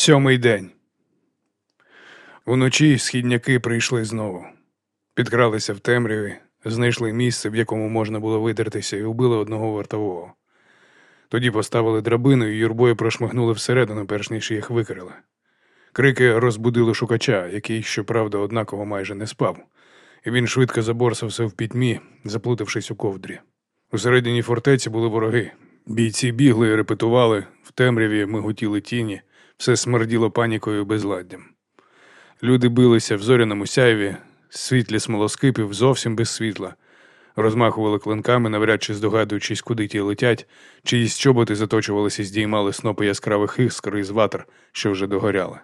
Сьомий день. Уночі східняки прийшли знову. Підкралися в темряві, знайшли місце, в якому можна було видертися, і вбили одного вартового. Тоді поставили драбину і юрбою прошмигнули всередину, перш ніж їх викрили. Крики розбудили шукача, який, щоправда, однаково майже не спав, і він швидко заборсався в пітьмі, заплутавшись у ковдрі. Усередині фортеці були вороги. Бійці бігли і репетували, в темряві миготіли тіні, все смерділо панікою і безладдям. Люди билися в зоряному сяйві, світлі смолоскипів зовсім без світла, розмахували клинками, навряд чи здогадуючись, куди ті летять, чиїсь чоботи заточувалися здіймали снопи яскравих іскр із ватер, що вже догоряли.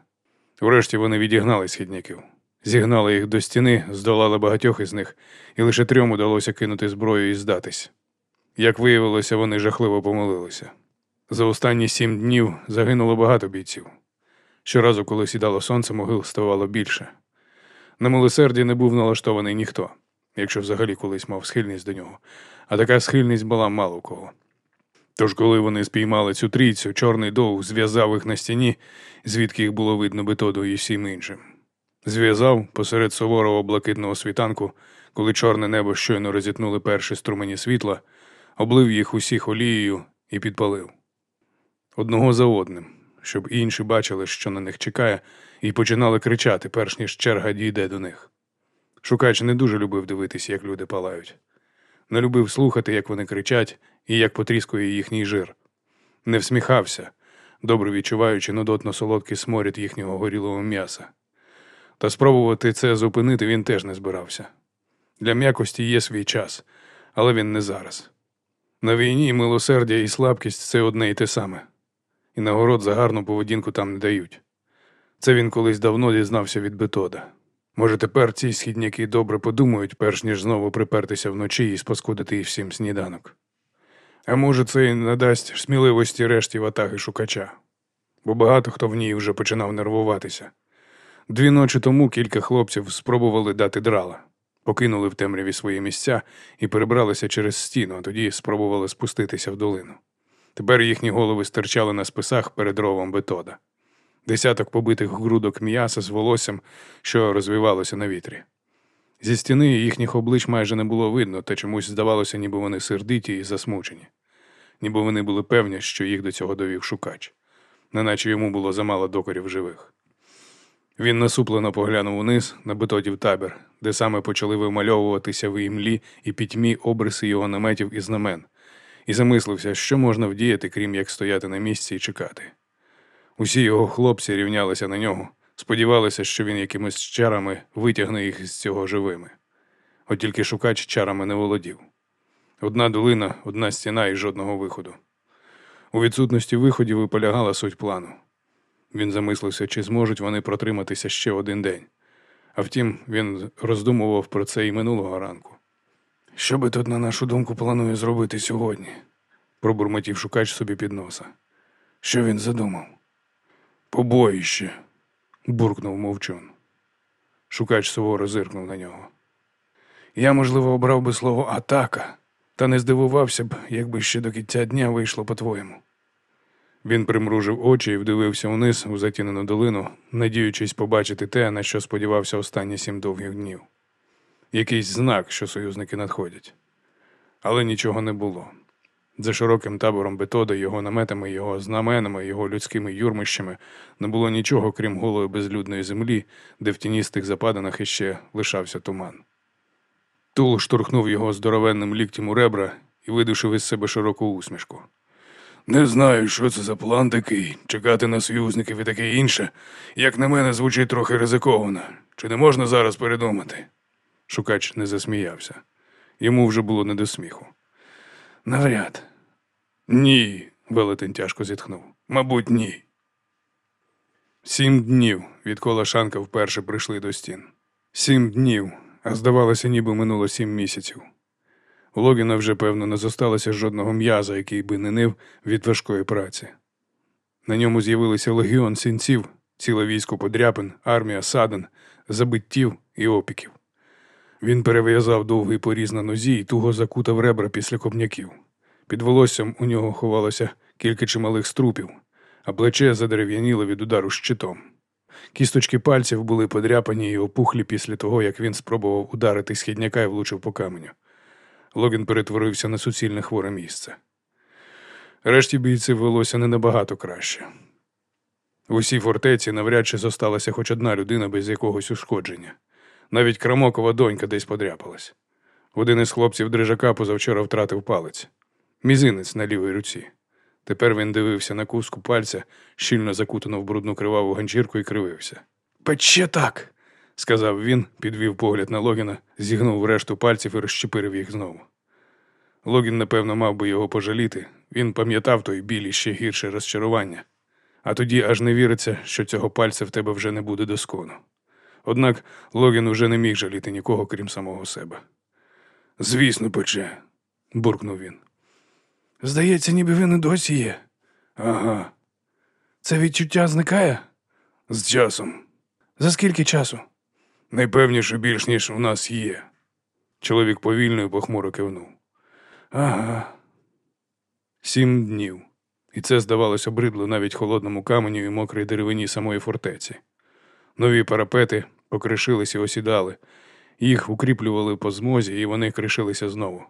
Врешті вони відігнали східняків. Зігнали їх до стіни, здолали багатьох із них, і лише трьом удалося кинути зброю і здатись. Як виявилося, вони жахливо помилилися. За останні сім днів загинуло багато бійців. Щоразу, коли сідало сонце, могил ставало більше. На милосерді не був налаштований ніхто, якщо взагалі колись мав схильність до нього, а така схильність була мало кого. Тож, коли вони спіймали цю трійцю, чорний довг зв'язав їх на стіні, звідки їх було видно бетоду і всім іншим. Зв'язав посеред суворого блакитного світанку, коли чорне небо щойно розітнули перші струмені світла, облив їх усіх олією і підпалив. Одного за одним, щоб інші бачили, що на них чекає, і починали кричати, перш ніж черга дійде до них. Шукач не дуже любив дивитися, як люди палають. Не любив слухати, як вони кричать і як потріскує їхній жир. Не всміхався, добре відчуваючи нудотно солодкий сморід їхнього горілого м'яса. Та спробувати це зупинити він теж не збирався. Для м'якості є свій час, але він не зараз. На війні милосердя і слабкість це одне і те саме, і нагород за гарну поведінку там не дають. Це він колись давно дізнався від Бетода. Може, тепер ці східняки добре подумають, перш ніж знову припертися вночі і спаскудити їй всім сніданок. А може, це і надасть сміливості решті ватаги шукача, бо багато хто в ній вже починав нервуватися. Дві ночі тому кілька хлопців спробували дати драла, покинули в темряві свої місця і перебралися через стіну, а тоді спробували спуститися в долину. Тепер їхні голови стирчали на списах перед ровом бетода. Десяток побитих грудок м'яса з волоссям, що розвивалося на вітрі. Зі стіни їхніх облич майже не було видно, та чомусь здавалося, ніби вони сердиті і засмучені, ніби вони були певні, що їх до цього довів шукач, неначе йому було замало докорів живих. Він насуплено поглянув униз на бетодів табір, де саме почали вимальовуватися в імлі і пітьмі обриси його наметів і знамен, і замислився, що можна вдіяти, крім як стояти на місці і чекати. Усі його хлопці рівнялися на нього, сподівалися, що він якимись чарами витягне їх з цього живими. От тільки шукач чарами не володів. Одна долина, одна стіна і жодного виходу. У відсутності виходів і полягала суть плану. Він замислився, чи зможуть вони протриматися ще один день. А втім, він роздумував про це і минулого ранку. Що би тут, на нашу думку, планує зробити сьогодні? пробурмотів шукач собі під носа. Що він задумав? Побоїще, буркнув мовчун. Шукач суворо зиркнув на нього. Я, можливо, обрав би слово атака, та не здивувався б, якби ще до кінця дня вийшло по-твоєму. Він примружив очі і вдивився вниз у затінену долину, надіючись побачити те, на що сподівався останні сім довгих днів. Якийсь знак, що союзники надходять. Але нічого не було. За широким табором Бетода, його наметами, його знаменами, його людськими юрмищами не було нічого, крім голої безлюдної землі, де в тіністих западинах іще лишався туман. Тул штурхнув його здоровенним ліктем у ребра і видушив із себе широку усмішку. Не знаю, що це за план такий, чекати на союзників і таке інше, як на мене, звучить трохи ризиковано. Чи не можна зараз передумати? Шукач не засміявся. Йому вже було не до сміху. Навряд. Ні, велетень тяжко зітхнув. Мабуть, ні. Сім днів, відколи Шанка вперше прийшли до стін. Сім днів, а здавалося, ніби минуло сім місяців. У Логіна вже, певно, не зосталося жодного м'яза, який би не нив від важкої праці. На ньому з'явилися легіон сінців, ціле військо подряпин, армія садин, забиттів і опіків. Він перев'язав довгий поріз на нозі і туго закутав ребра після копняків. Під волоссям у нього ховалося кілька чималих струпів, а плече задерев'яніло від удару щитом. Кісточки пальців були подряпані і опухлі після того, як він спробував ударити східняка і влучив по каменю. Логін перетворився на суцільне хворе місце. Решті бійців велося не набагато краще. В усій фортеці навряд чи зосталася хоч одна людина без якогось ушкодження. Навіть Крамокова донька десь подряпалась. Один із хлопців дрижака позавчора втратив палець, мізинець на лівій руці. Тепер він дивився на куску пальця, щільно закутану в брудну криваву ганчірку і кривився. Пече так, сказав він, підвів погляд на Логіна, зігнув решту пальців і розщепирив їх знову. Логін, напевно, мав би його пожаліти. Він пам'ятав той біль і ще гірше розчарування. А тоді аж не віриться, що цього пальця в тебе вже не буде доскону. Однак Логін уже не міг жаліти нікого, крім самого себе. Звісно, пече, буркнув він. Здається, ніби він і досі є. Ага. Це відчуття зникає? З часом. За скільки часу? Найпевніше більш, ніж у нас є. Чоловік повільно і похмуро кивнув. Ага. Сім днів. І це здавалося бридло навіть холодному каменю і мокрій деревині самої фортеці. Нові парапети покришились і осідали, їх укріплювали по змозі, і вони кришилися знову.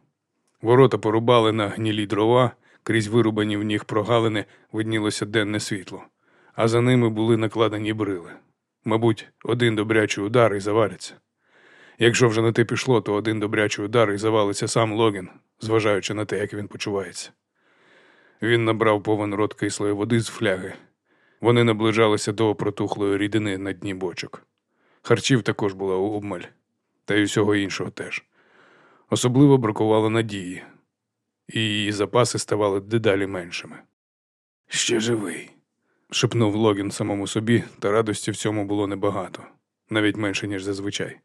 Ворота порубали на гнілі дрова, крізь вирубані в них прогалини виднілося денне світло, а за ними були накладені брили. Мабуть, один добрячий удар і заваляться. Якщо вже на те пішло, то один добрячий удар і завалиться сам Логін, зважаючи на те, як він почувається. Він набрав повен рот кислої води з фляги. Вони наближалися до протухлої рідини на дні бочок. Харчів також була обмаль, та й усього іншого теж. Особливо бракувало надії, і її запаси ставали дедалі меншими. Ще живий, шепнув Логін самому собі, та радості в цьому було небагато, навіть менше, ніж зазвичай.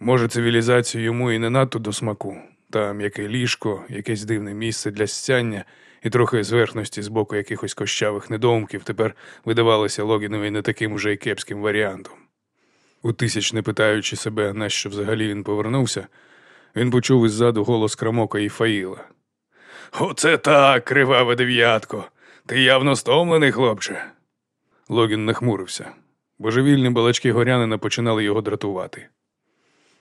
Може, цивілізацію йому і не надто до смаку, та м'яке ліжко, якесь дивне місце для сцяння і трохи зверхності з боку якихось кощавих недоумків тепер видавалося Логінові не таким уже й кепським варіантом. У тисяч не питаючи себе, на що взагалі він повернувся, він почув іззаду голос Крамока і Фаїла. Оце так, криваве дев'ятко. Ти явно стомлений, хлопче. Логін нахмурився. Божевільні балачки горянина починали його дратувати.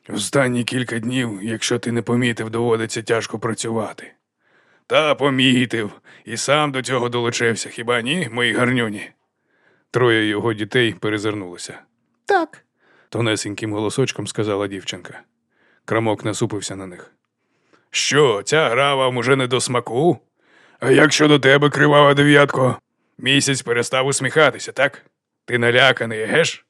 Останні кілька днів, якщо ти не помітив, доводиться тяжко працювати. Та помітив, і сам до цього долучився, хіба ні, мої гарнюні? Троє його дітей перезирнулися. Так, Тонесеньким голосочком сказала дівчинка. Крамок насупився на них. Що, ця гра вам уже не до смаку? А як щодо тебе, кривава дев'ятко? Місяць перестав усміхатися, так? Ти наляканий, геш?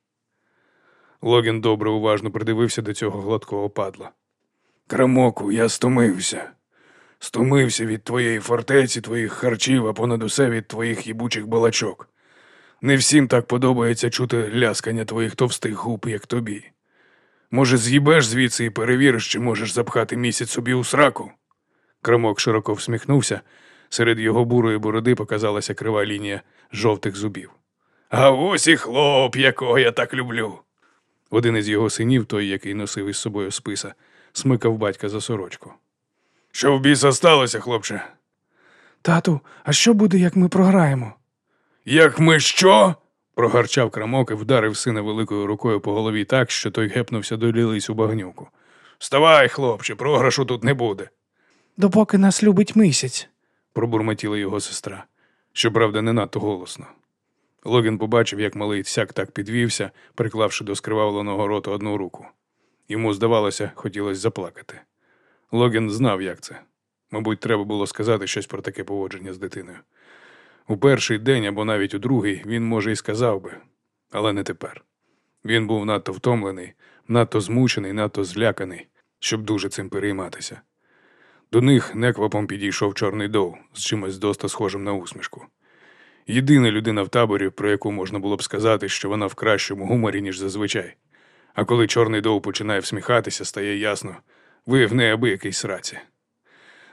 Логін добре уважно придивився до цього гладкого падла. Крамоку, я стомився. Стомився від твоєї фортеці, твоїх харчів, а понад усе від твоїх їбучих балачок. Не всім так подобається чути ляскання твоїх товстих губ, як тобі. Може, з'їбеш звідси і перевіриш, чи можеш запхати місяць собі у сраку? Крамок широко всміхнувся. Серед його бурої бороди показалася крива лінія жовтих зубів. А ось і хлоп, якого я так люблю. Один із його синів, той, який носив із собою списа, смикав батька за сорочку. Що в біса сталося, хлопче? тату, а що буде, як ми програємо? Як ми що? прогарчав крамок і вдарив сина великою рукою по голові так, що той гепнувся до лілиць у багнюку. Вставай, хлопче, програшу тут не буде, Допоки нас любить місяць. пробурмотіла його сестра, щоправда, не надто голосно. Логін побачив, як малий сяк так підвівся, приклавши до скривавленого рота одну руку. Йому, здавалося, хотілося заплакати. Логін знав, як це. Мабуть, треба було сказати щось про таке поводження з дитиною. У перший день або навіть у другий він, може, і сказав би, але не тепер. Він був надто втомлений, надто змучений, надто зляканий, щоб дуже цим перейматися. До них неквапом підійшов чорний дов з чимось доста схожим на усмішку. Єдина людина в таборі, про яку можна було б сказати, що вона в кращому гуморі, ніж зазвичай. А коли чорний дов починає всміхатися, стає ясно, ви в неабиякій сраці.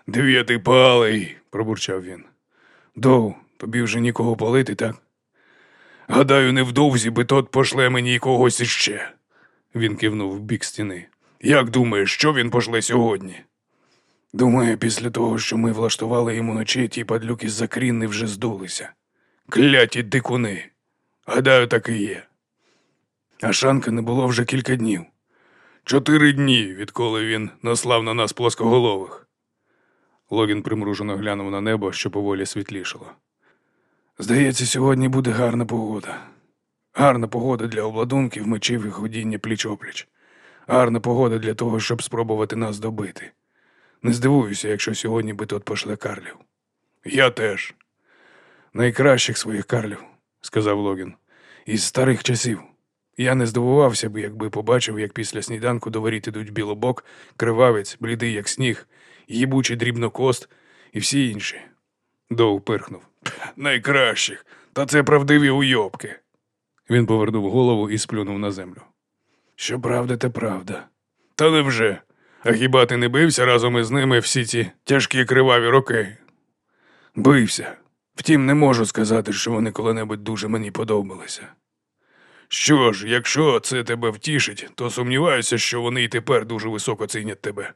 Дев'ятий палий, пробурчав він. Дов, тобі вже нікого палити, так? Гадаю, невдовзі би тот пошле мені когось іще. Він кивнув в бік стіни. Як думаєш, що він пошле сьогодні? Думаю, після того, що ми влаштували йому ночі, ті падлюки з закрінни вже здулися. Кляті дикуни. Гадаю, так і є. А Шанка не було вже кілька днів. Чотири дні, відколи він наслав на нас плоскоголових. Логін примружено глянув на небо, що поволі світлішало. Здається, сьогодні буде гарна погода. Гарна погода для обладунків, мечів і ходіння пліч-опліч. Гарна погода для того, щоб спробувати нас добити. Не здивуюся, якщо сьогодні Бетот пошле карлів. Я теж. Найкращих своїх карлів, сказав Логін. Із старих часів. Я не здивувався б, якби побачив, як після сніданку до воріт ідуть білобок, кривавець, блідий, як сніг, їбучий дрібнокост і всі інші. Доу пирхнув. Найкращих. Та це правдиві уйобки. Він повернув голову і сплюнув на землю. Що правда, те правда. Та невже? А хіба ти не бився разом із ними всі ці тяжкі криваві роки? Бився. Втім, не можу сказати, що вони коли-небудь дуже мені подобалися. Що ж, якщо це тебе втішить, то сумніваюся, що вони і тепер дуже високо цінять тебе.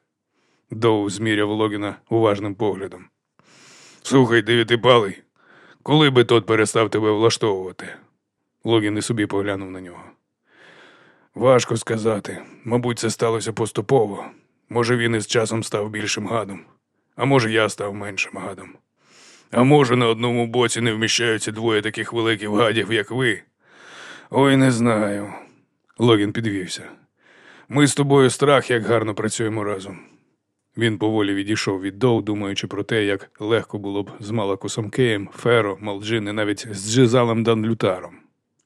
Доу зміряв Логіна уважним поглядом. Слухай, дев'ятипалий, коли би тот перестав тебе влаштовувати? Логін і собі поглянув на нього. Важко сказати. Мабуть, це сталося поступово. Може, він із часом став більшим гадом, а може, я став меншим гадом. А може, на одному боці не вміщаються двоє таких великих гадів, як ви. Ой, не знаю. Логен підвівся. Ми з тобою страх, як гарно працюємо разом. Він поволі відійшов від Доу, думаючи про те, як легко було б з Малакусом Кеєм, Ферро Малджин і навіть з Джизалем дан Лютаром.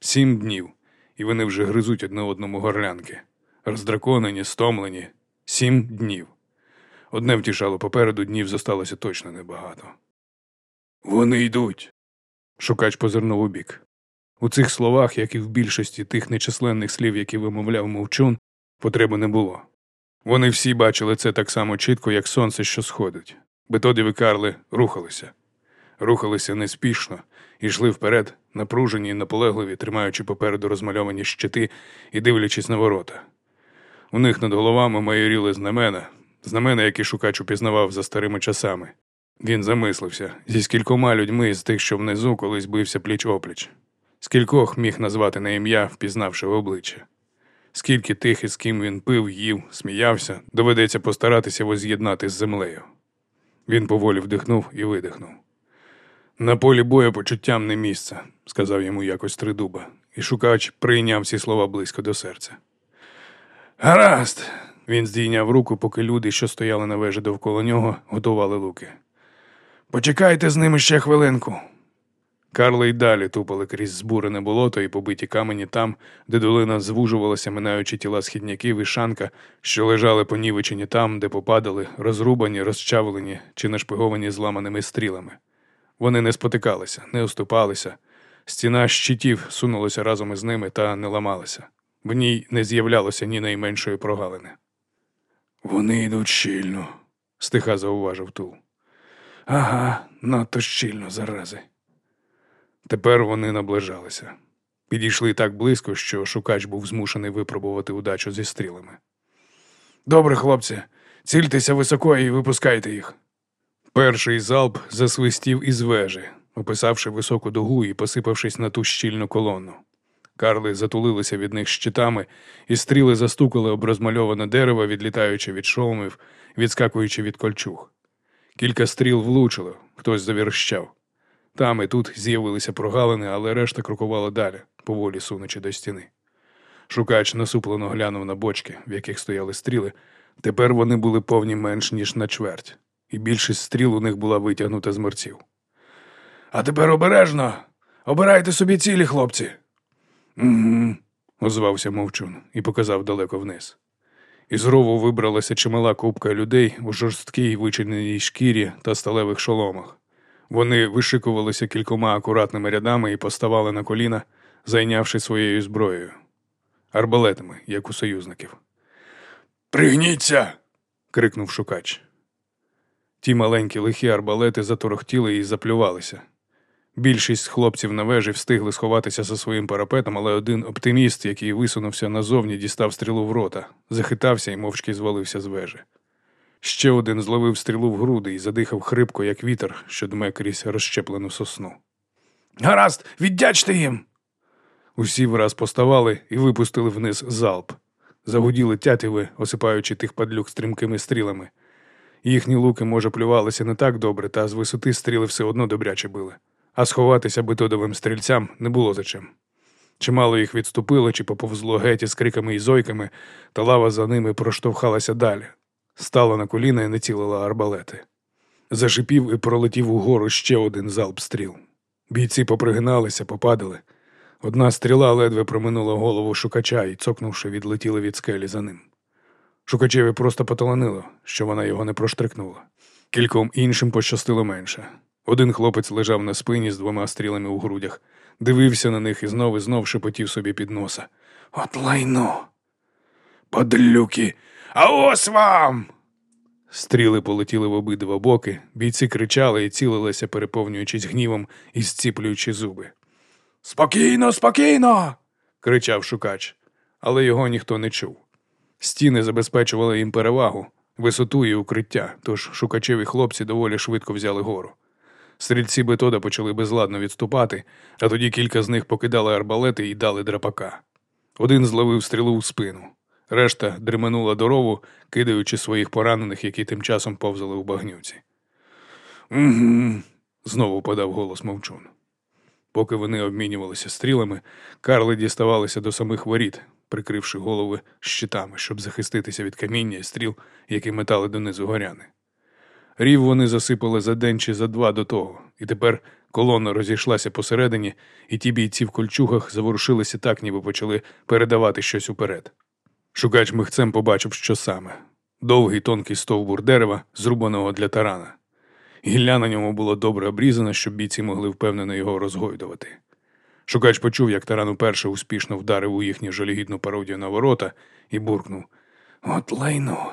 Сім днів, і вони вже гризуть одне одному горлянки. Роздраконені, стомлені. Сім днів. Одне втішало попереду, днів зосталося точно небагато. Вони йдуть. Шукач позирнув у бік. У цих словах, як і в більшості тих нечисленних слів, які вимовляв мовчун, потреби не було. Вони всі бачили це так само чітко, як сонце, що сходить. Бетодіві Карли рухалися. Рухалися неспішно і йшли вперед, напружені і наполегливі, тримаючи попереду розмальовані щити і дивлячись на ворота. У них над головами майоріли знамена, знамена, які шукач упізнавав за старими часами. Він замислився зі скількома людьми з тих, що внизу колись бився пліч опліч. Скількох міг назвати на ім'я, впізнавши обличчя. Скільки тих, із ким він пив, їв, сміявся, доведеться постаратися воз'єднати з землею. Він поволі вдихнув і видихнув. На полі бою почуттям не місце, сказав йому якось тридуба, і шукач прийняв ці слова близько до серця. Гаразд. Він здійняв руку, поки люди, що стояли на вежі довкола нього, готували луки. Почекайте з ними ще хвилинку. Карли й далі тупали крізь збурене болото і побиті камені там, де долина звужувалася, минаючи тіла східняків і шанка, що лежали понівечені там, де попадали, розрубані, розчавлені чи нашпиговані зламаними стрілами. Вони не спотикалися, не уступалися. Стіна щитів сунулася разом із ними та не ламалася. В ній не з'являлося ні найменшої прогалини. Вони йдуть щільно, стиха зауважив Тул. Ага, надто щільно, зарази. Тепер вони наближалися. Підійшли так близько, що шукач був змушений випробувати удачу зі стрілами. Добре, хлопці, цільтеся високо і випускайте їх. Перший залп засвистів із вежі, описавши високу дугу і посипавшись на ту щільну колону. Карли затулилися від них щитами, і стріли застукали об розмальоване дерево, відлітаючи від шоломів, відскакуючи від кольчуг. Кілька стріл влучило, хтось завірщав. Там і тут з'явилися прогалини, але решта крокувала далі, поволі сунучи до стіни. Шукач насуплено глянув на бочки, в яких стояли стріли. Тепер вони були повні менш ніж на чверть, і більшість стріл у них була витягнута з мерців. А тепер обережно. Обирайте собі цілі, хлопці. Угу, озвався мовчун і показав далеко вниз. Із рову вибралася чимала купка людей у жорсткій вичиненій шкірі та сталевих шоломах. Вони вишикувалися кількома акуратними рядами і поставали на коліна, зайнявши своєю зброєю, арбалетами, як у союзників. Пригніться. крикнув шукач. Ті маленькі лихі арбалети заторохтіли і заплювалися. Більшість хлопців на вежі встигли сховатися за своїм парапетом, але один оптиміст, який висунувся назовні, дістав стрілу в рота, захитався і мовчки звалився з вежі. Ще один зловив стрілу в груди і задихав хрипко, як вітер, що дме крізь розщеплену сосну. Гаразд, віддячте їм. Усі враз поставали і випустили вниз залп. Загуділи тятіви, осипаючи тих падлюк стрімкими стрілами. Їхні луки, може, плювалися не так добре, та з висоти стріли все одно добряче били. А сховатися бетодовим стрільцям не було за чим. Чимало їх відступило чи поповзло геть із криками і зойками, та лава за ними проштовхалася далі. Стала на коліна і націлила арбалети. Зашипів і пролетів угору ще один залп стріл. Бійці попригиналися, попадали. Одна стріла ледве проминула голову шукача і, цокнувши, відлетіла від скелі за ним. Шукачеві просто поталанило, що вона його не проштрикнула. Кільком іншим пощастило менше. Один хлопець лежав на спині з двома стрілами у грудях, дивився на них і знов і знов шепотів собі під носа. От лайно. Подлюки, а ось вам. Стріли полетіли в обидва боки, бійці кричали і цілилися, переповнюючись гнівом і зціплюючи зуби. Спокійно, спокійно. кричав шукач, але його ніхто не чув. Стіни забезпечували їм перевагу, висоту і укриття, тож шукачеві хлопці доволі швидко взяли гору. Стрільці бетода почали безладно відступати, а тоді кілька з них покидали арбалети і дали драпака. Один зловив стрілу у спину, решта дременула дорогу, кидаючи своїх поранених, які тим часом повзали у багнюці. Угу. знову подав голос мовчун. Поки вони обмінювалися стрілами, Карли діставалися до самих воріт, прикривши голови щитами, щоб захиститися від каміння і стріл, які метали донизу горяни. Рів вони засипали за день чи за два до того, і тепер колона розійшлася посередині, і ті бійці в кольчугах заворушилися так, ніби почали передавати щось уперед. Шукач михцем побачив, що саме довгий тонкий стовбур дерева, зрубаного для тарана. Гілля на ньому було добре обрізано, щоб бійці могли впевнено його розгойдувати. Шукач почув, як таран уперше успішно вдарив у їхню жалігідну пародію на ворота і буркнув От лайно.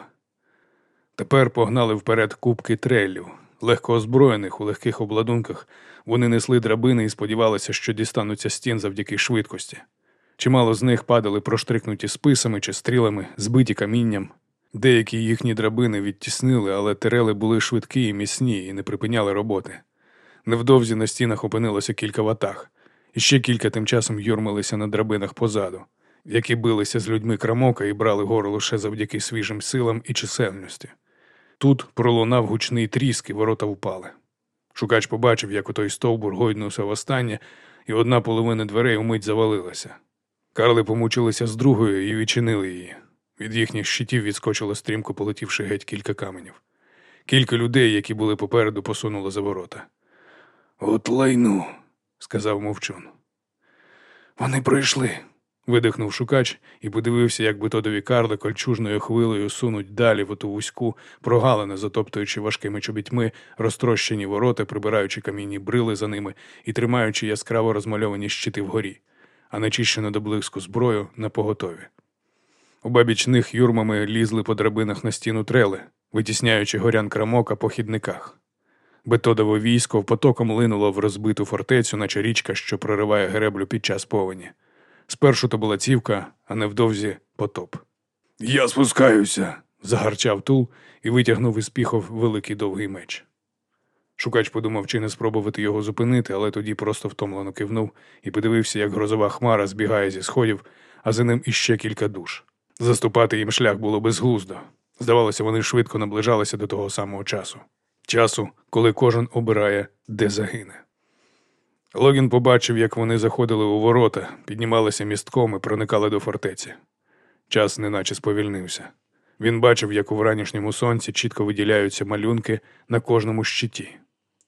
Тепер погнали вперед кубки треллів. Легко озброєних у легких обладунках вони несли драбини і сподівалися, що дістануться стін завдяки швидкості. Чимало з них падали проштрикнуті списами чи стрілами, збиті камінням. Деякі їхні драбини відтіснили, але терели були швидкі і міцні і не припиняли роботи. Невдовзі на стінах опинилося кілька ватаг, і ще кілька тим часом юрмилися на драбинах позаду, які билися з людьми крамока і брали гору лише завдяки свіжим силам і чисельності. Тут пролунав гучний тріск, і ворота впали. Шукач побачив, як у той стовбур гойднувся востаннє, і одна половина дверей умить завалилася. Карли помучилися з другою і відчинили її. Від їхніх щитів відскочило стрімко, полетівши геть кілька каменів. Кілька людей, які були попереду, посунуло за ворота. От лайну, сказав мовчун. Вони пройшли, видихнув шукач і подивився, як бетодові карли кольчужною хвилею сунуть далі в оту вузьку прогалину, затоптуючи важкими чобітьми розтрощені ворота, прибираючи камінні брили за ними і тримаючи яскраво розмальовані щити вгорі, а начищену до блиску зброю на поготові. Обабіч них юрмами лізли по драбинах на стіну трели, витісняючи горян крамока по хідниках. Бетодове військо потоком линуло в розбиту фортецю, наче річка, що прориває греблю під час повені. Спершу то була цівка, а невдовзі потоп. Я спускаюся, загарчав тул і витягнув із піхов великий довгий меч. Шукач подумав, чи не спробувати його зупинити, але тоді просто втомлено кивнув і подивився, як грозова хмара збігає зі сходів, а за ним іще кілька душ. Заступати їм шлях було безглуздо. Здавалося, вони швидко наближалися до того самого часу. Часу, коли кожен обирає, де загине. Логін побачив, як вони заходили у ворота, піднімалися містком і проникали до фортеці. Час неначе сповільнився. Він бачив, як у вранішньому сонці чітко виділяються малюнки на кожному щиті: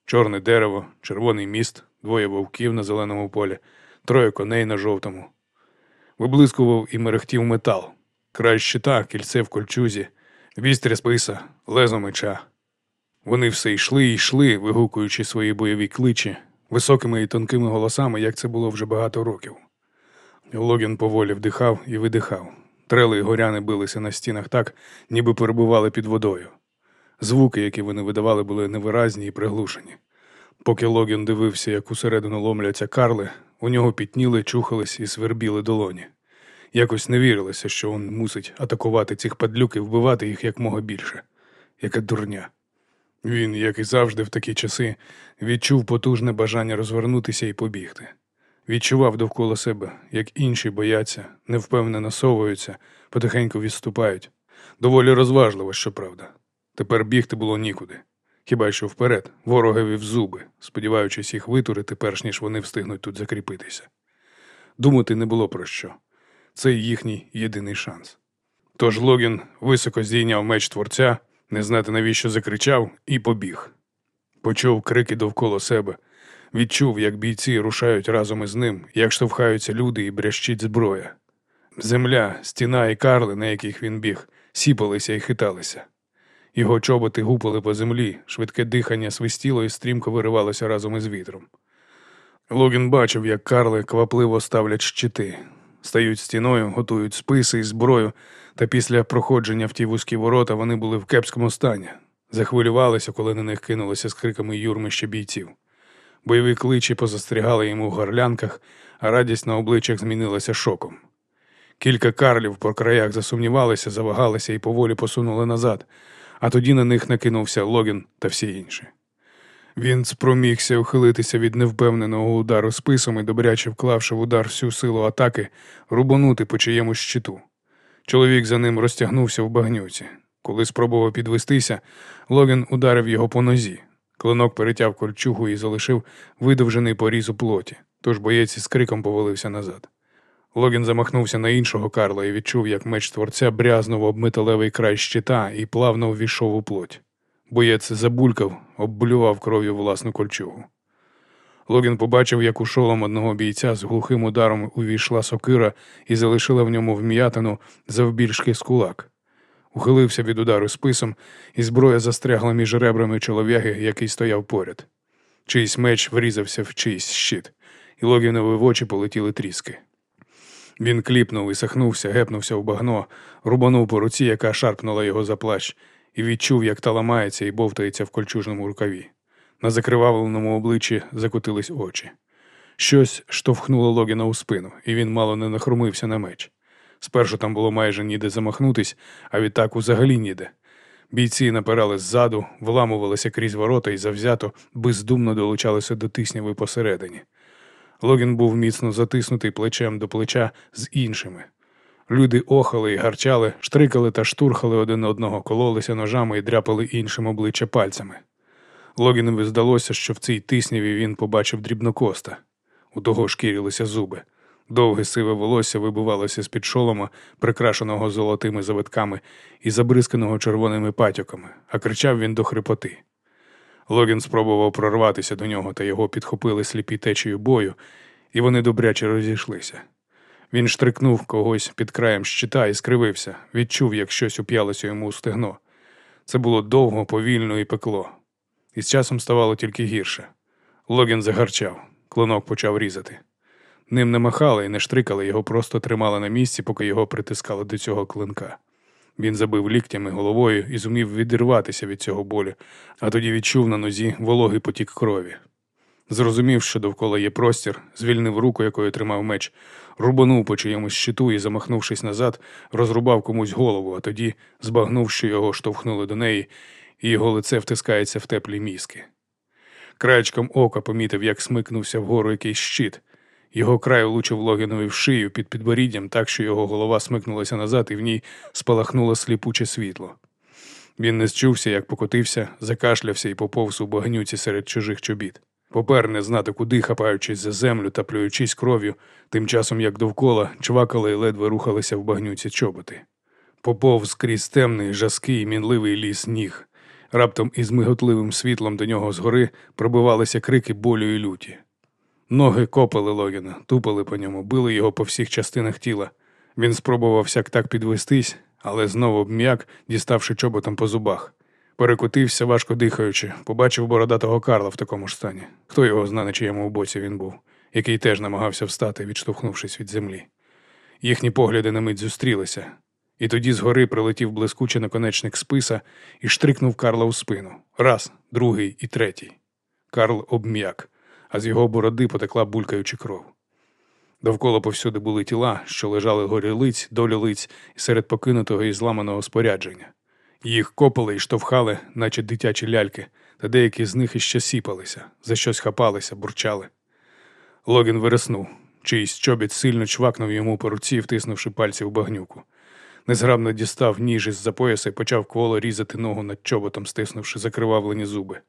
чорне дерево, червоний міст, двоє вовків на зеленому полі, троє коней на жовтому. Виблискував і мерехтів метал, край щита, кільце в кольчузі, вістря списа, лезо меча. Вони все йшли і йшли, вигукуючи свої бойові кличі, високими і тонкими голосами, як це було вже багато років. Логін поволі вдихав і видихав. Трели й горяни билися на стінах так, ніби перебували під водою. Звуки, які вони видавали, були невиразні і приглушені. Поки Логін дивився, як усередину ломляться карли, у нього пітніли, чухались і свербіли долоні. Якось не вірилося, що він мусить атакувати цих падлюк і вбивати їх якмога більше. Яка дурня. Він, як і завжди в такі часи, відчув потужне бажання розвернутися і побігти. Відчував довкола себе, як інші бояться, невпевнено совуються, потихеньку відступають. Доволі розважливо, щоправда. Тепер бігти було нікуди. Хіба що вперед, ворогові в зуби, сподіваючись їх витурити, перш ніж вони встигнуть тут закріпитися. Думати не було про що. Це їхній єдиний шанс. Тож Логін високо здійняв меч творця, не знати навіщо закричав, і побіг. Почув крики довкола себе, відчув, як бійці рушають разом із ним, як штовхаються люди і брящить зброя. Земля, стіна і карли, на яких він біг, сіпалися і хиталися. Його чоботи гупали по землі, швидке дихання свистіло і стрімко виривалося разом із вітром. Логін бачив, як карли квапливо ставлять щити, стають стіною, готують списи і зброю, та після проходження в ті вузькі ворота вони були в кепському стані, захвилювалися, коли на них кинулося з криками юрмище бійців. Бойові кличі позастрягали йому в горлянках, а радість на обличчях змінилася шоком. Кілька карлів по краях засумнівалися, завагалися і поволі посунули назад, а тоді на них накинувся Логін та всі інші. Він спромігся ухилитися від невпевненого удару списом і, добряче вклавши в удар всю силу атаки, рубанути по чиємусь щиту. Чоловік за ним розтягнувся в багнюці. Коли спробував підвестися, Логін ударив його по нозі. Клинок перетяв кольчугу і залишив видовжений поріз у плоті, тож боєць із криком повалився назад. Логін замахнувся на іншого Карла і відчув, як меч творця брязнув об металевий край щита і плавно ввійшов у плоть. Боєць забулькав, обблював кров'ю власну кольчугу. Логін побачив, як у шолом одного бійця з глухим ударом увійшла сокира і залишила в ньому вм'ятину завбільшки з кулак. Ухилився від удару списом, і зброя застрягла між ребрами чолов'яги, який стояв поряд. Чийсь меч врізався в чийсь щит, і Логінові в очі полетіли тріски. Він кліпнув і сахнувся, гепнувся в багно, рубанув по руці, яка шарпнула його за плащ, і відчув, як та ламається і бовтається в кольчужному рукаві. На закривавленому обличчі закотились очі. Щось штовхнуло Логіна у спину, і він мало не нахрумився на меч. Спершу там було майже ніде замахнутись, а відтак взагалі ніде. Бійці напирали ззаду, вламувалися крізь ворота і завзято, бездумно долучалися до тисняви посередині. Логін був міцно затиснутий плечем до плеча з іншими. Люди охали і гарчали, штрикали та штурхали один одного, кололися ножами і дряпали іншим обличчя пальцями. Логінові здалося, що в цій тисняві він побачив дрібнокоста. У того шкірилися зуби. Довге сиве волосся вибивалося з-під шолома, прикрашеного золотими завитками і забризканого червоними патьоками, а кричав він до хрипоти. Логін спробував прорватися до нього, та його підхопили сліпі течію бою, і вони добряче розійшлися. Він штрикнув когось під краєм щита і скривився, відчув, як щось уп'ялося йому у стегно. Це було довго, повільно і пекло. І з часом ставало тільки гірше. Логін загарчав, клинок почав різати. Ним не махали і не штрикали, його просто тримали на місці, поки його притискали до цього клинка. Він забив ліктями головою і зумів відірватися від цього болю, а тоді відчув на нозі вологий потік крові. Зрозумів, що довкола є простір, звільнив руку, якою тримав меч, рубанув по чиємусь щиту і, замахнувшись назад, розрубав комусь голову, а тоді збагнув, що його штовхнули до неї, і його лице втискається в теплі мізки. Краєчком ока помітив, як смикнувся вгору якийсь щит. Його край влучив Логінові в шию під підборіддям, так що його голова смикнулася назад, і в ній спалахнуло сліпуче світло. Він не зчувся, як покотився, закашлявся і поповз у багнюці серед чужих чобіт. Попер не знати куди, хапаючись за землю та плюючись кров'ю, тим часом як довкола чвакали і ледве рухалися в багнюці чоботи. Поповз крізь темний, жаский, мінливий ліс ніг. Раптом із миготливим світлом до нього згори пробивалися крики болю і люті. Ноги копали Логіна, тупали по ньому, били його по всіх частинах тіла. Він спробував сяк так підвестись, але знову обм'як, діставши чоботом по зубах. Перекотився, важко дихаючи, побачив бородатого Карла в такому ж стані. Хто його зна, на чиєму боці він був, який теж намагався встати, відштовхнувшись від землі. Їхні погляди на мить зустрілися, і тоді згори прилетів блискучий наконечник списа і штрикнув Карла у спину. Раз, другий і третій. Карл обм'як, а з його бороди потекла булькаючи кров. Довкола повсюди були тіла, що лежали горі лиць, долі лиць і серед покинутого і зламаного спорядження. Їх копали і штовхали, наче дитячі ляльки, та деякі з них іще сіпалися, за щось хапалися, бурчали. Логін вириснув. Чийсь чобіт сильно чвакнув йому по руці, втиснувши пальці в багнюку. Незграбно дістав ніж із-за пояса і почав кволо різати ногу над чоботом, стиснувши закривавлені зуби.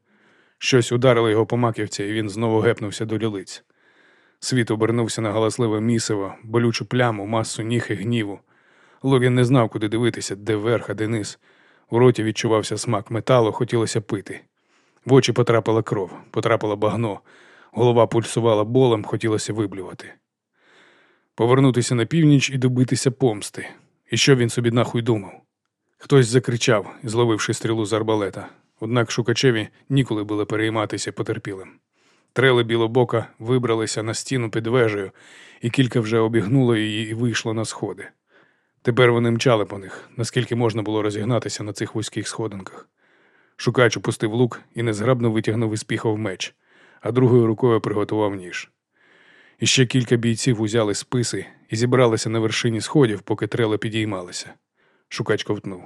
Щось ударило його по маківці, і він знову гепнувся до лілиць. Світ обернувся на галасливе місиво, болючу пляму, масу ніг і гніву. Логін не знав, куди дивитися, де верх, а де низ. У роті відчувався смак металу, хотілося пити. В очі потрапила кров, потрапило багно, голова пульсувала болем, хотілося виблювати. Повернутися на північ і добитися помсти. І що він собі нахуй думав? Хтось закричав, зловивши стрілу з арбалета. Однак шукачеві ніколи було перейматися потерпілим. Трели білобока вибралися на стіну під вежею, і кілька вже обігнуло її і вийшло на сходи. Тепер вони мчали по них, наскільки можна було розігнатися на цих вузьких сходинках. Шукач опустив лук і незграбно витягнув із піхов меч, а другою рукою приготував ніж. Іще кілька бійців узяли списи і зібралися на вершині сходів, поки трели підіймалися. Шукач ковтнув.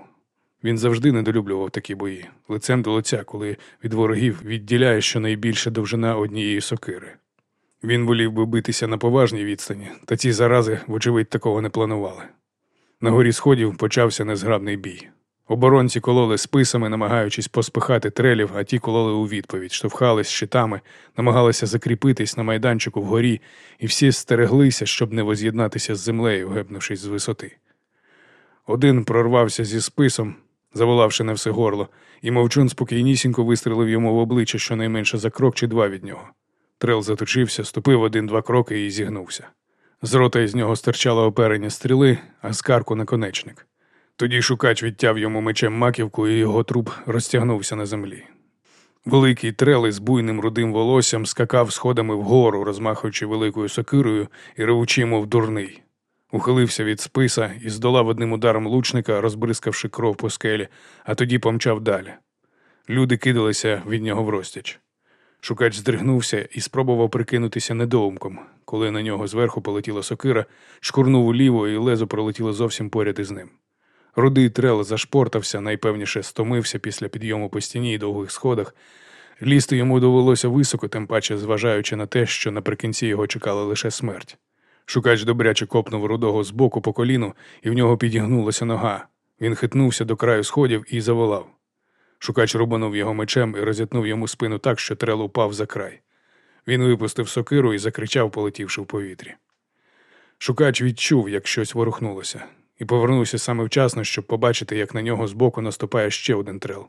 Він завжди недолюблював такі бої, лицем до лиця, коли від ворогів відділяє щонайбільше довжина однієї сокири. Він волів би битися на поважній відстані, та ці зарази, вочевидь, такого не планували. На горі сходів почався незграбний бій. Оборонці кололи списами, намагаючись поспихати трелів, а ті кололи у відповідь, штовхались щитами, намагалися закріпитись на майданчику вгорі, і всі стереглися, щоб не воз'єднатися з землею, гепнувшись з висоти. Один прорвався зі списом, заволавши на все горло, і мовчун спокійнісінько вистрелив йому в обличчя щонайменше за крок чи два від нього. Трел заточився, ступив один-два кроки і зігнувся. З рота із нього стирчало оперення стріли, а з карку наконечник. Тоді шукач відтяв йому мечем маківку, і його труп розтягнувся на землі. Великий трел із буйним рудим волоссям скакав сходами вгору, розмахуючи великою сокирою і ревучи, мов дурний. Ухилився від списа і здолав одним ударом лучника, розбризкавши кров по скелі, а тоді помчав далі. Люди кидалися від нього врозтіч. Шукач здригнувся і спробував прикинутися недоумком, коли на нього зверху полетіла сокира, шкурнув уліво і лезо пролетіло зовсім поряд із ним. Рудий трел зашпортався, найпевніше стомився після підйому по стіні і довгих сходах. Лізти йому довелося високо, тим паче, зважаючи на те, що наприкінці його чекала лише смерть. Шукач добряче копнув рудого з боку по коліну, і в нього підігнулася нога. Він хитнувся до краю сходів і заволав. Шукач рубанув його мечем і розітнув йому спину так, що трел упав за край. Він випустив сокиру і закричав, полетівши в повітрі. Шукач відчув, як щось ворухнулося, і повернувся саме вчасно, щоб побачити, як на нього збоку наступає ще один трел.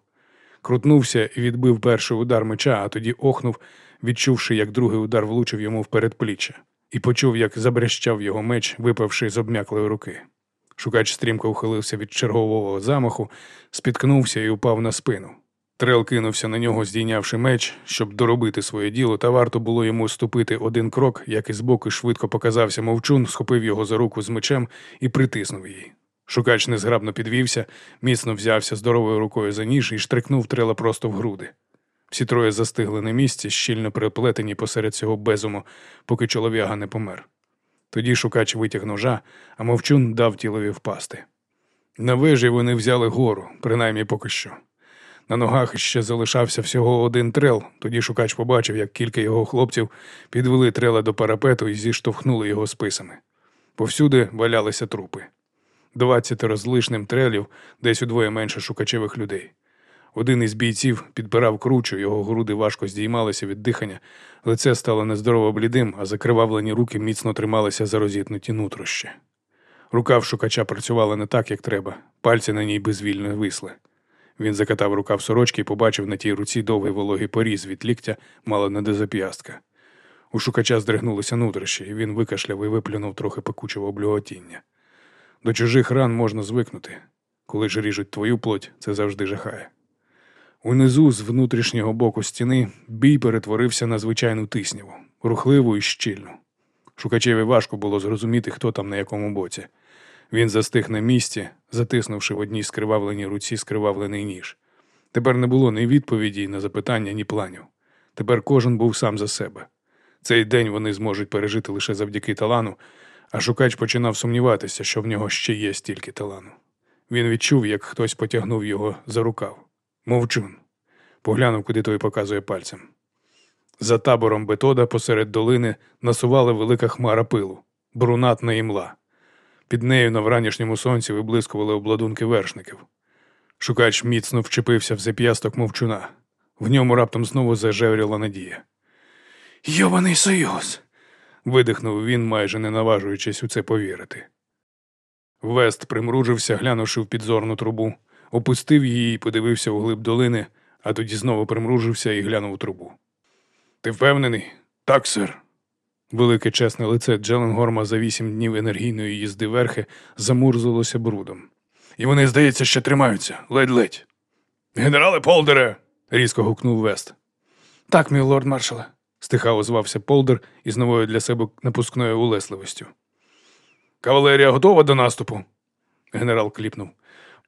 Крутнувся і відбив перший удар меча, а тоді охнув, відчувши, як другий удар влучив йому в передпліччя, і почув, як забрящав його меч, випавши з обм'яклої руки. Шукач стрімко ухилився від чергового замаху, спіткнувся і упав на спину. Трел кинувся на нього, здійнявши меч, щоб доробити своє діло, та варто було йому ступити один крок, як із боку швидко показався мовчун, схопив його за руку з мечем і притиснув її. Шукач незграбно підвівся, міцно взявся здоровою рукою за ніж і штрикнув трела просто в груди. Всі троє застигли на місці, щільно приплетені посеред цього безуму, поки чолов'яга не помер. Тоді шукач витяг ножа, а мовчун дав тілові впасти. На вежі вони взяли гору, принаймні поки що. На ногах ще залишався всього один трел, тоді шукач побачив, як кілька його хлопців підвели трела до парапету і зіштовхнули його списами. Повсюди валялися трупи. Двадцятеро з трелів, десь удвоє менше шукачевих людей. Один із бійців підпирав кручу, його груди важко здіймалися від дихання, лице стало нездорово блідим, а закривавлені руки міцно трималися за розітнуті нутрощі. Рука в шукача працювала не так, як треба, пальці на ній безвільно висли. Він закатав рукав сорочки і побачив на тій руці довгий вологий поріз від ліктя, мало не до зап'ястка. У шукача здригнулися нутрощі, і він викашляв і виплюнув трохи пекучого облюготіння. До чужих ран можна звикнути. Коли ж ріжуть твою плоть, це завжди жахає. Унизу, з внутрішнього боку стіни, бій перетворився на звичайну тисняву, рухливу і щільну. Шукачеві важко було зрозуміти, хто там на якому боці. Він застиг на місці, затиснувши в одній скривавленій руці скривавлений ніж. Тепер не було ні відповіді на запитання, ні планів. Тепер кожен був сам за себе. Цей день вони зможуть пережити лише завдяки талану, а шукач починав сумніватися, що в нього ще є стільки талану. Він відчув, як хтось потягнув його за рукав. Мовчун. Поглянув, куди той показує пальцем. За табором Бетода посеред долини насувала велика хмара пилу, брунатна імла. Під нею на вранішньому сонці виблискували обладунки вершників. Шукач міцно вчепився в зап'ясток мовчуна. В ньому раптом знову зажевріла надія. Йований союз. видихнув він, майже не наважуючись у це повірити. Вест примружився, глянувши в підзорну трубу, опустив її і подивився у глиб долини, а тоді знову примружився і глянув у трубу. Ти впевнений? Так, сер. Велике чесне лице Джеленгорма за вісім днів енергійної їзди верхи замурзилося брудом. І вони, здається, ще тримаються, ледь-ледь. Генерале Полдере. різко гукнув Вест. Так, мій лорд маршале. стиха озвався Полдер із новою для себе напускною улесливостю. Кавалерія готова до наступу? Генерал кліпнув.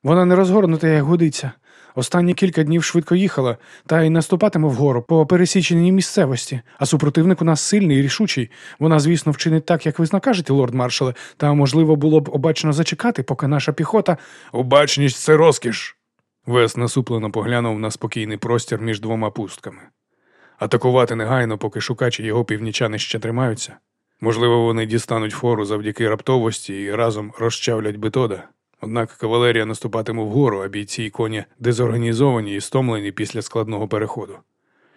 Вона не розгорнута, як годиться. Останні кілька днів швидко їхала, та й наступатиме вгору по пересіченій місцевості, а супротивник у нас сильний і рішучий. Вона, звісно, вчинить так, як ви накажете, лорд маршале, та можливо було б обачно зачекати, поки наша піхота. Обачність це розкіш. Вес насуплено поглянув на спокійний простір між двома пустками. Атакувати негайно, поки шукачі його північани ще тримаються. Можливо, вони дістануть фору завдяки раптовості і разом розчавлять бетода. Однак кавалерія наступатиме вгору, а бійці й коні дезорганізовані і стомлені після складного переходу.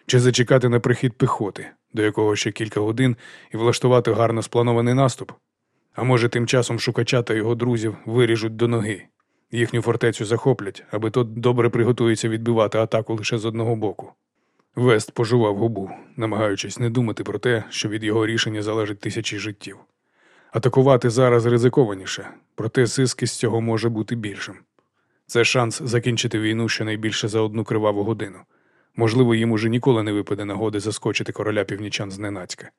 Чи зачекати на прихід піхоти, до якого ще кілька годин, і влаштувати гарно спланований наступ? А може, тим часом шукача та його друзів виріжуть до ноги. Їхню фортецю захоплять, аби тот добре приготується відбивати атаку лише з одного боку. Вест пожував губу, намагаючись не думати про те, що від його рішення залежить тисячі життів. Атакувати зараз ризикованіше, проте зиски з цього може бути більшим. Це шанс закінчити війну щонайбільше за одну криваву годину. Можливо, їм уже ніколи не випаде нагоди заскочити короля північан зненацька.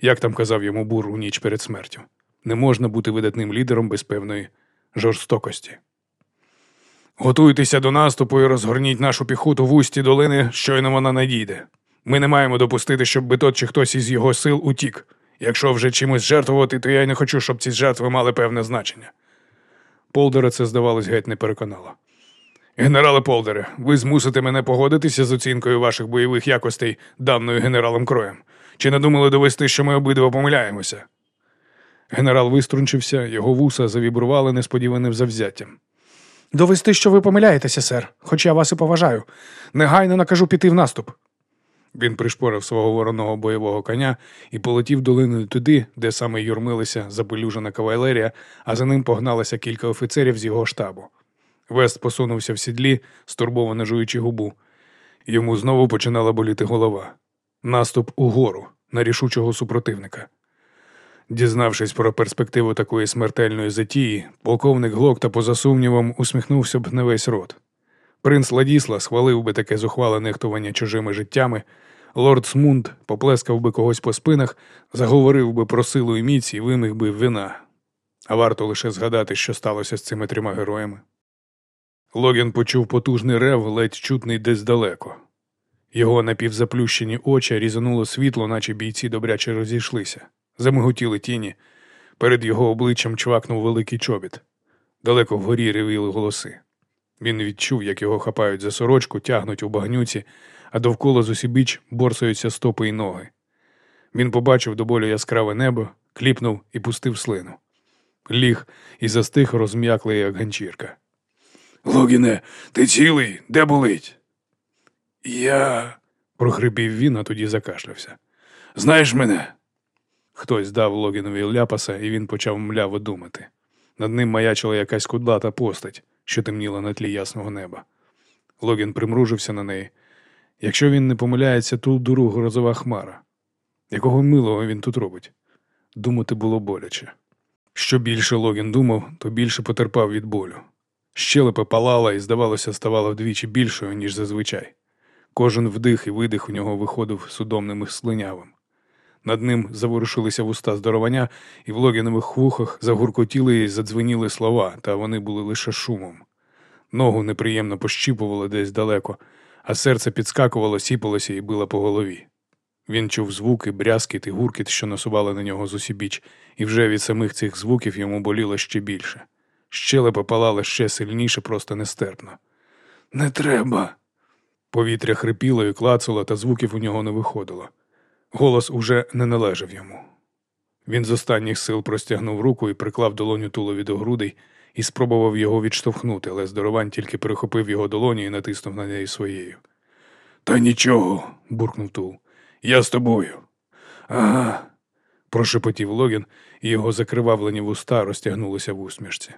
Як там казав йому бур у ніч перед смертю, не можна бути видатним лідером без певної жорстокості. Готуйтеся до наступу і розгорніть нашу піхоту в усті долини, щойно вона надійде. Ми не маємо допустити, щоб битот чи хтось із його сил утік. Якщо вже чимось жертвувати, то я й не хочу, щоб ці жертви мали певне значення. Полдера це, здавалось, геть не переконало. Генерале Полдере, ви змусите мене погодитися з оцінкою ваших бойових якостей, даною генералом Кроєм. Чи не думали довести, що ми обидва помиляємося? Генерал виструнчився, його вуса завібрували несподіваним завзяттям. Довести, що ви помиляєтеся, сер, хоч я вас і поважаю. Негайно накажу піти в наступ. Він пришпорив свого вороного бойового коня і полетів долиною туди, де саме юрмилися запелюжена кавалерія, а за ним погналося кілька офіцерів з його штабу. Вест посунувся в сідлі, стурбовано жуючи губу. Йому знову починала боліти голова. Наступ угору на рішучого супротивника. Дізнавшись про перспективу такої смертельної затії, полковник Глокта, поза сумнівом, усміхнувся б на весь рот. Принц Ладісла схвалив би таке зухвале нехтування чужими життями, лорд Смунд поплескав би когось по спинах, заговорив би про силу і міць і виміг би вина. А варто лише згадати, що сталося з цими трьома героями. Логін почув потужний рев, ледь чутний десь далеко. Його напівзаплющені очі різануло світло, наче бійці добряче розійшлися. Замиготіли тіні. Перед його обличчям чвакнув великий чобіт. Далеко вгорі ревіли голоси. Він відчув, як його хапають за сорочку, тягнуть у багнюці, а довкола зусібіч борсуються стопи й ноги. Він побачив до болю яскраве небо, кліпнув і пустив слину. Ліг і застиг розм'яклий, як ганчірка. Логіне, ти цілий? Де болить? Я. прохрипів він, а тоді закашлявся. Знаєш мене? Хтось дав Логінові ляпаса, і він почав мляво думати. Над ним маячила якась кудлата постать, що темніла на тлі ясного неба. Логін примружився на неї. Якщо він не помиляється, тут дуру грозова хмара. Якого милого він тут робить? Думати було боляче. Що більше Логін думав, то більше потерпав від болю. Щелепа палала і, здавалося, ставала вдвічі більшою, ніж зазвичай. Кожен вдих і видих у нього виходив судомним і слинявим. Над ним заворушилися вуста здоровання, і в логінових вухах загуркотіли і задзвеніли слова, та вони були лише шумом. Ногу неприємно пощіпувало десь далеко, а серце підскакувало, сіпалося і било по голові. Він чув звуки, брязкіт і гуркіт, що насували на нього з усібіч, і вже від самих цих звуків йому боліло ще більше. Щелепа палала ще сильніше, просто нестерпно. Не треба. Повітря хрипіло і клацало, та звуків у нього не виходило. Голос уже не належав йому. Він з останніх сил простягнув руку і приклав долоню тулові до грудей і спробував його відштовхнути, але здоровань тільки перехопив його долоню і натиснув на неї своєю. Та нічого, буркнув Тул. Я з тобою. Ага. прошепотів Логін, і його закривавлені вуста розтягнулися в усмішці.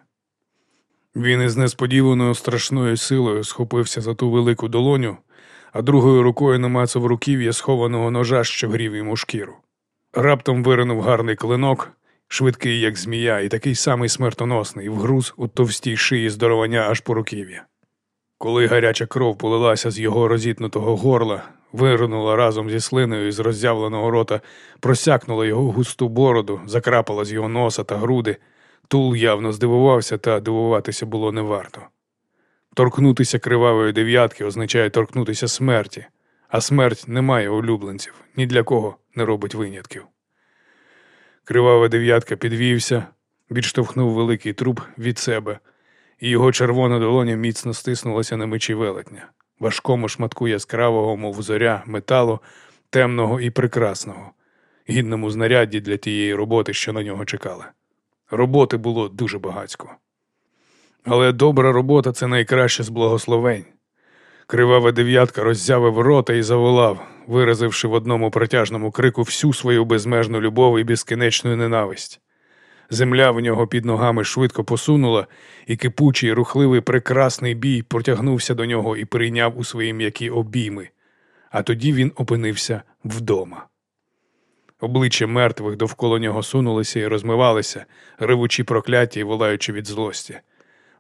Він із несподіваною страшною силою схопився за ту велику долоню, а другою рукою намацав руків'я схованого ножа, що грів йому шкіру. Раптом виринув гарний клинок, швидкий, як змія, і такий самий смертоносний, вгруз у товстій шиї здоровання аж по руків'я. Коли гаряча кров полилася з його розітнутого горла, виринула разом зі слиною з роззявленого рота, просякнула його густу бороду, закрапала з його носа та груди, Тул явно здивувався, та дивуватися було не варто. Торкнутися кривавої дев'ятки означає торкнутися смерті, а смерть не має улюбленців, ні для кого не робить винятків. Кривава дев'ятка підвівся, відштовхнув великий труп від себе, і його червона долоня міцно стиснулася на мечі велетня, важкому шматку яскравого, мов зоря, металу, темного і прекрасного, гідному знарядді для тієї роботи, що на нього чекали. Роботи було дуже багацько. Але добра робота це найкраще з благословень. Кривава дев'ятка роззявив рота і заволав, виразивши в одному протяжному крику всю свою безмежну любов і безкінечну ненависть. Земля в нього під ногами швидко посунула, і кипучий, рухливий, прекрасний бій протягнувся до нього і прийняв у свої м'які обійми, а тоді він опинився вдома. Обличчя мертвих довкола нього сунулися і розмивалися, ревучі прокляття і волаючи від злості.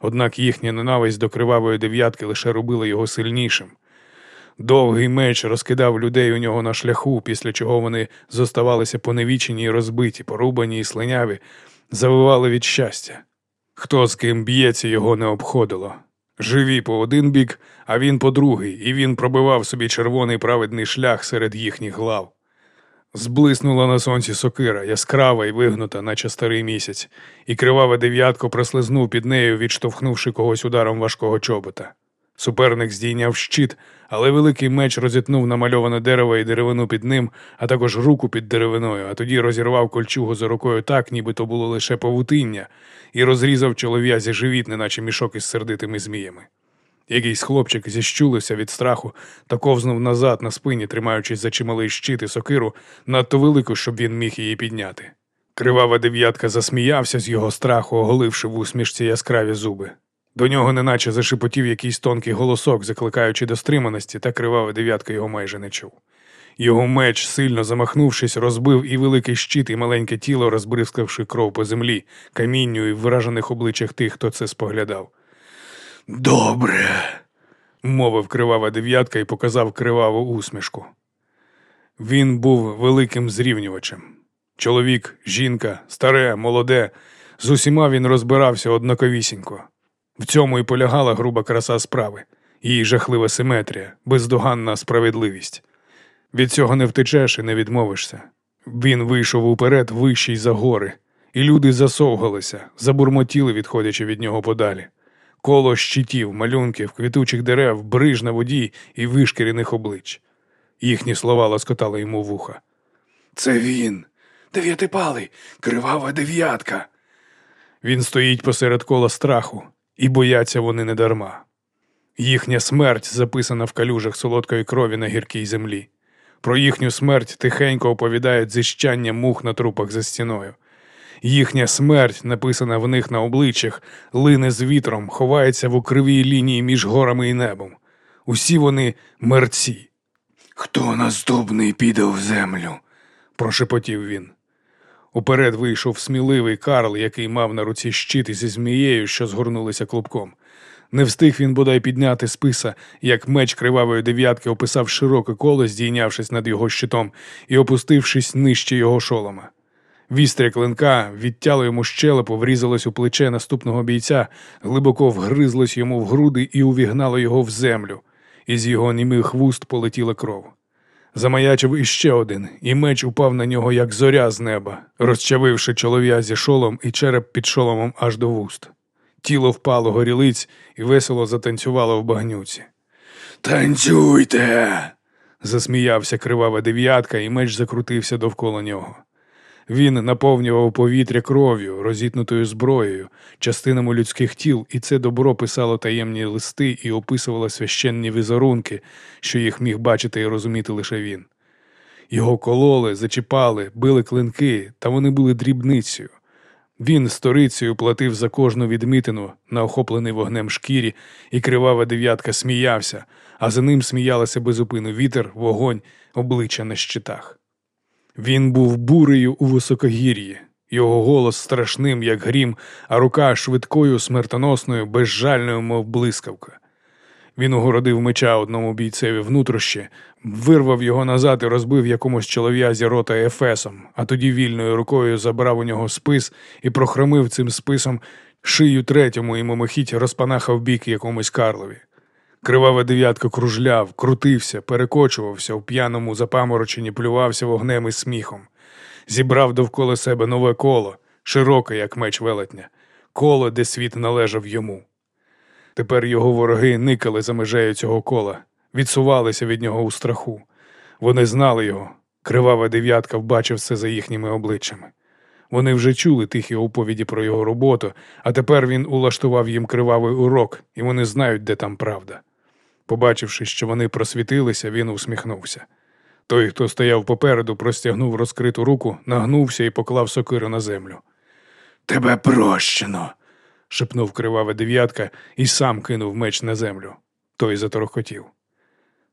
Однак їхня ненависть до кривавої дев'ятки лише робила його сильнішим. Довгий меч розкидав людей у нього на шляху, після чого вони зоставалися поневічені і розбиті, порубані і слиняві, завивали від щастя. Хто з ким б'ється, його не обходило. Живі по один бік, а він по другий, і він пробивав собі червоний праведний шлях серед їхніх глав. Зблиснула на сонці сокира, яскрава і вигнута, наче старий місяць, і криваве дев'ятко прослизнув під нею, відштовхнувши когось ударом важкого чобота. Суперник здійняв щит, але великий меч розітнув намальоване дерево і деревину під ним, а також руку під деревиною, а тоді розірвав кольчугу за рукою так, ніби то було лише павутиння, і розрізав чолов'язі живіт, неначе мішок із сердитими зміями. Якийсь хлопчик зіщулився від страху та ковзнув назад на спині, тримаючись за чималий щит і сокиру, надто велику, щоб він міг її підняти. Кривава дев'ятка засміявся з його страху, оголивши в усмішці яскраві зуби. До нього неначе зашепотів якийсь тонкий голосок, закликаючи до стриманості, та кривава дев'ятка його майже не чув. Його меч, сильно замахнувшись, розбив і великий щит, і маленьке тіло, розбризкавши кров по землі, камінню і вражених обличчях тих, хто це споглядав. Добре, мовив кривава дев'ятка і показав криваву усмішку. Він був великим зрівнювачем. Чоловік, жінка, старе, молоде, з усіма він розбирався однаковісінько. В цьому і полягала груба краса справи, її жахлива симетрія, бездоганна справедливість. Від цього не втечеш і не відмовишся. Він вийшов уперед вищий за гори, і люди засовгалися, забурмотіли, відходячи від нього подалі. Коло щитів, малюнків, квітучих дерев, бриж на воді і вишкірених облич. Їхні слова лоскотали йому вуха. Це він, дев'ятипалий, кривава дев'ятка. Він стоїть посеред кола страху, і бояться вони недарма. Їхня смерть записана в калюжах солодкої крові на гіркій землі. Про їхню смерть тихенько оповідають дзижчання мух на трупах за стіною. Їхня смерть, написана в них на обличчях, лине з вітром, ховається в у кривій лінії між горами і небом. Усі вони мерці. Хто наступний піде в землю? прошепотів він. Уперед вийшов сміливий Карл, який мав на руці щит зі змією, що згорнулися клубком. Не встиг він бодай підняти списа, як меч кривавої дев'ятки описав широке коло, здійнявшись над його щитом і опустившись нижче його шолома. Вістря клинка відтяло йому щелепу, врізалось у плече наступного бійця, глибоко вгризлось йому в груди і увігнало його в землю. Із його німих вуст полетіла кров. Замаячив іще один, і меч упав на нього, як зоря з неба, розчавивши чолов'язі шолом і череп під шоломом аж до вуст. Тіло впало горілиць і весело затанцювало в багнюці. Танцюйте. засміявся кривава дев'ятка, і меч закрутився довкола нього. Він наповнював повітря кров'ю, розітнутою зброєю, частинами людських тіл, і це добро писало таємні листи і описувало священні візерунки, що їх міг бачити і розуміти лише він. Його кололи, зачіпали, били клинки, та вони були дрібницею. Він сторицею платив за кожну відмітину на охоплений вогнем шкірі, і кривава дев'ятка сміявся, а за ним сміялися безупину вітер, вогонь, обличчя на щитах. Він був бурею у високогір'ї, його голос страшним, як грім, а рука швидкою, смертоносною, безжальною, мов блискавка. Він огородив меча одному бійцеві внутрішні, вирвав його назад і розбив якомусь чолов'язі рота ефесом, а тоді вільною рукою забрав у нього спис і прохромив цим списом шию третьому і мимохідь розпанахав бік якомусь Карлові. Кривава дев'ятка кружляв, крутився, перекочувався в п'яному запамороченні, плювався вогнем і сміхом. Зібрав довкола себе нове коло, широке, як меч велетня, коло, де світ належав йому. Тепер його вороги никали за межею цього кола, відсувалися від нього у страху. Вони знали його. Кривава дев'ятка вбачив це за їхніми обличчями. Вони вже чули тихі оповіді про його роботу, а тепер він улаштував їм кривавий урок, і вони знають, де там правда. Побачивши, що вони просвітилися, він усміхнувся. Той, хто стояв попереду, простягнув розкриту руку, нагнувся і поклав сокиру на землю. Тебе прощено. шепнув кривава дев'ятка і сам кинув меч на землю. Той заторохотів.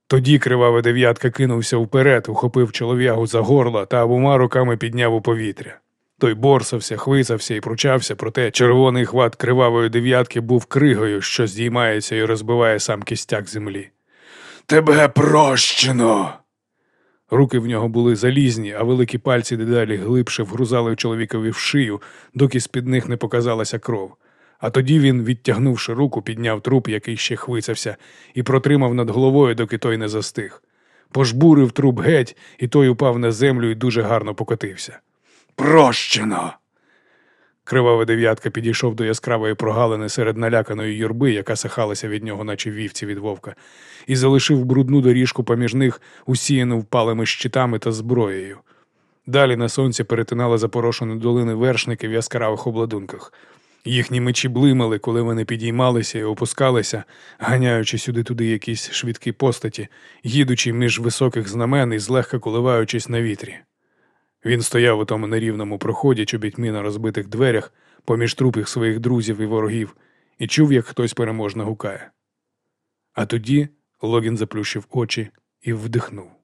Тоді кривава дев'ятка кинувся вперед, ухопив чолов'ягу за горло та обома руками підняв у повітря. Той борсався, хвицався і пручався, проте червоний хват кривавої дев'ятки був кригою, що здіймається і розбиває сам кістяк землі. Тебе прощено. Руки в нього були залізні, а великі пальці дедалі глибше вгрузали чоловікові в шию, доки з-під них не показалася кров. А тоді він, відтягнувши руку, підняв труп, який ще хвицався, і протримав над головою, доки той не застиг. Пожбурив труп геть, і той упав на землю і дуже гарно покотився. Прощено. Кривава дев'ятка підійшов до яскравої прогалини серед наляканої юрби, яка сахалася від нього, наче вівці від вовка, і залишив брудну доріжку поміж них, усіяну впалими щитами та зброєю. Далі на сонці перетинали запорошені долини вершники в яскравих обладунках. Їхні мечі блимали, коли вони підіймалися і опускалися, ганяючи сюди-туди якісь швидкі постаті, їдучи між високих знамен і злегка коливаючись на вітрі. Він стояв у тому нерівному проході чобітьми на розбитих дверях, поміж трупів своїх друзів і ворогів, і чув, як хтось переможно гукає. А тоді Логін заплющив очі і вдихнув.